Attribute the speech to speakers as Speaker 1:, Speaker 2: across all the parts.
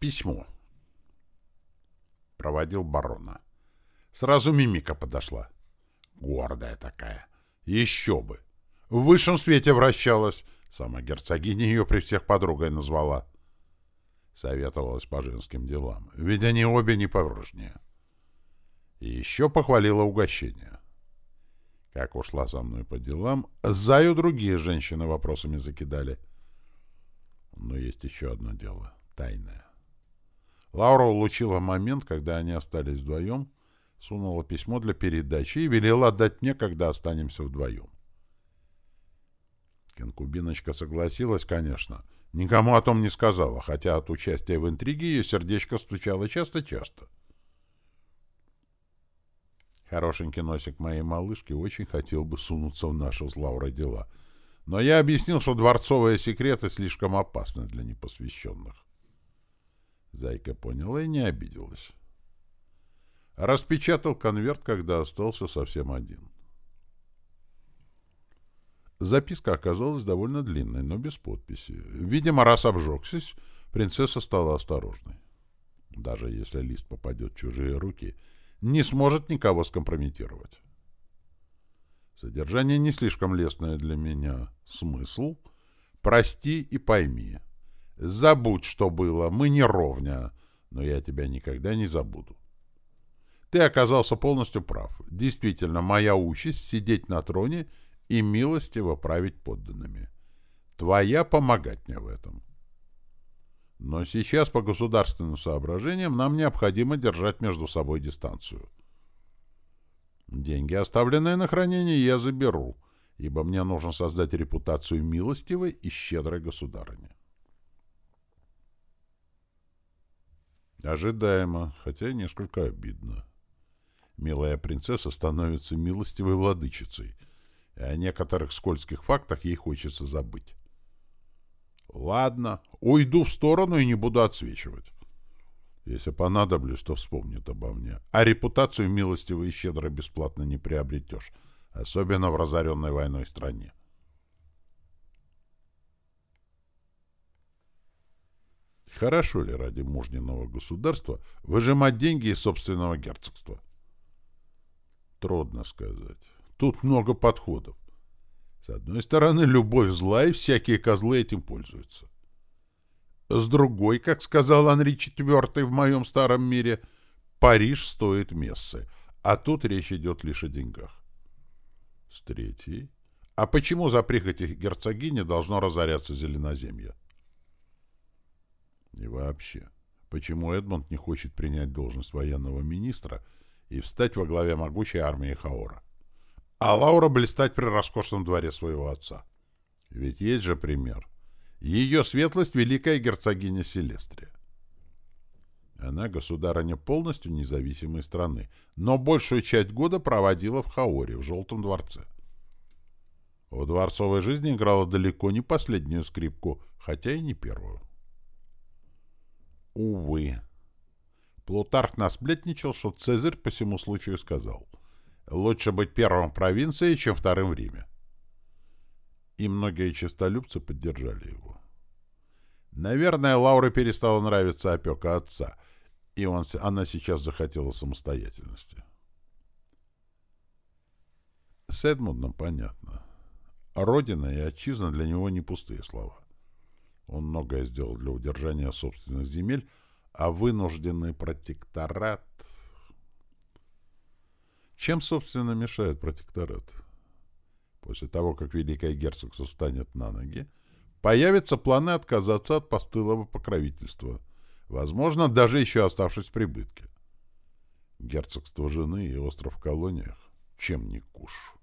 Speaker 1: Письмо. Проводил барона. Сразу мимика подошла. Гордая такая. Еще бы. В высшем свете вращалась. Сама герцогиня ее при всех подругой назвала. Советовалась по женским делам. Ведь они обе не порожнее. И еще похвалила угощение. Как ушла со мной по делам, Заю другие женщины вопросами закидали. Но есть еще одно дело, тайное. Лаура улучила момент, когда они остались вдвоем, сунула письмо для передачи и велела отдать мне, когда останемся вдвоем. Конкубиночка согласилась, конечно. Никому о том не сказала, хотя от участия в интриге ее сердечко стучало часто-часто. Хорошенький носик моей малышки очень хотел бы сунуться в наши с Лаурой дела. Но я объяснил, что дворцовые секреты слишком опасны для непосвященных. Зайка поняла и не обиделась. Распечатал конверт, когда остался совсем один. Записка оказалась довольно длинной, но без подписи. Видимо, раз обжегшись, принцесса стала осторожной. Даже если лист попадет в чужие руки, не сможет никого скомпрометировать. Содержание не слишком лестное для меня. Смысл? Прости и пойми. Забудь, что было. Мы не ровня, но я тебя никогда не забуду. Ты оказался полностью прав. Действительно, моя участь — сидеть на троне и милостиво править подданными. Твоя помогать мне в этом. Но сейчас по государственным соображениям нам необходимо держать между собой дистанцию. Деньги, оставленные на хранение, я заберу, ибо мне нужно создать репутацию милостивой и щедрой государыни. Ожидаемо, хотя и несколько обидно. Милая принцесса становится милостивой владычицей — и о некоторых скользких фактах ей хочется забыть. Ладно, уйду в сторону и не буду отсвечивать. Если понадоблюсь, то вспомнит обо мне. А репутацию милостиво и щедро бесплатно не приобретешь, особенно в разоренной войной стране. Хорошо ли ради мужниного государства выжимать деньги из собственного герцогства? Трудно сказать. Тут много подходов. С одной стороны, любовь зла, и всякие козлы этим пользуются. С другой, как сказал Анри IV в моем старом мире, Париж стоит мессы, а тут речь идет лишь о деньгах. С третьей, а почему за прихоти герцогини должно разоряться зеленоземье? И вообще, почему Эдмонд не хочет принять должность военного министра и встать во главе могучей армии Хаора? а Лаура блистать при роскошном дворе своего отца. Ведь есть же пример. Ее светлость — великая герцогиня Селестрия. Она государыня полностью независимой страны, но большую часть года проводила в Хаоре, в Желтом дворце. В дворцовой жизни играла далеко не последнюю скрипку, хотя и не первую. Увы. Плутарх насплетничал, что Цезарь по всему случаю сказал — Лучше быть первым в провинции, чем вторым в Риме. И многие честолюбцы поддержали его. Наверное, Лауре перестала нравиться опека отца, и он, она сейчас захотела самостоятельности. С Эдмундом понятно. Родина и отчизна для него не пустые слова. Он многое сделал для удержания собственных земель, а вынужденный протекторат чем, собственно, мешает протекторат? После того, как Великое Герцогство станет на ноги, появятся планы отказаться от постылого покровительства, возможно, даже еще оставшись в прибытке. Герцогство жены и остров в колониях — чем не куш?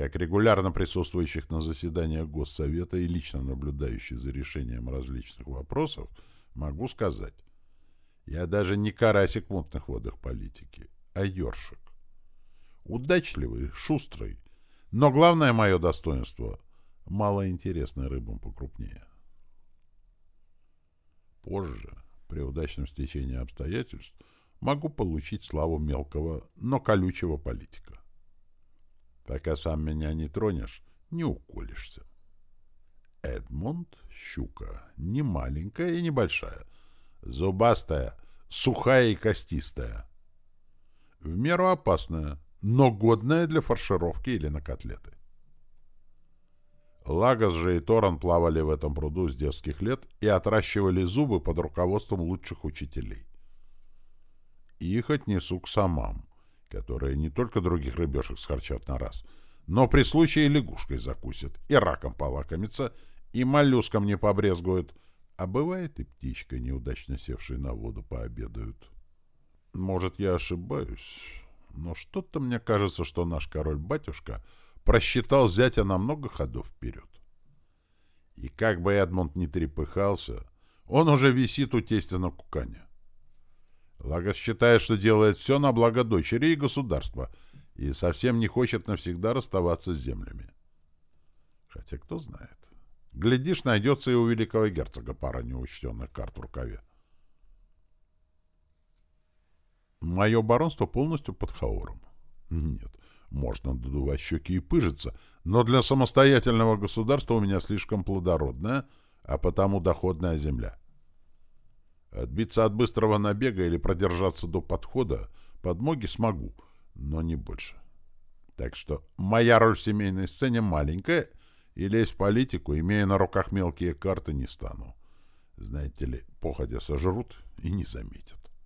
Speaker 1: Как регулярно присутствующих на заседаниях Госсовета и лично наблюдающий за решением различных вопросов, могу сказать, я даже не карасик в мутных водах политики, а ёршик. Удачливый, шустрый, но главное мое достоинство — малоинтересный рыбам покрупнее. Позже, при удачном стечении обстоятельств, могу получить славу мелкого, но колючего политика. Пока сам меня не тронешь, не уколешься. Эдмунд — щука, не маленькая и не большая, зубастая, сухая и костистая. В меру опасная, но годная для фаршировки или на котлеты. Лагос же и Торан плавали в этом пруду с детских лет и отращивали зубы под руководством лучших учителей. Их отнесу к самам, которые не только других рыбешек схарчат на раз, но при случае лягушкой закусят, и раком полакомятся, и моллюском не побрезгуют, а бывает и птичкой, неудачно севшей на воду, пообедают. Может, я ошибаюсь, но что-то мне кажется, что наш король-батюшка просчитал зятя на много ходов вперед. И как бы Эдмунд не трепыхался, он уже висит у тестя на кукане. Лагос считает, что делает все на благо дочери и государства, и совсем не хочет навсегда расставаться с землями. Хотя кто знает. Глядишь, найдется и у великого герцога пара неучтенных карт в рукаве. Мое баронство полностью под хаором. Нет, можно надувать щеки и пыжиться, но для самостоятельного государства у меня слишком плодородная, а потому доходная земля. Отбиться от быстрого набега или продержаться до подхода подмоги смогу, но не больше. Так что моя роль в семейной сцене маленькая, и лезть в политику, имея на руках мелкие карты, не стану. Знаете ли, походя сожрут и не заметят.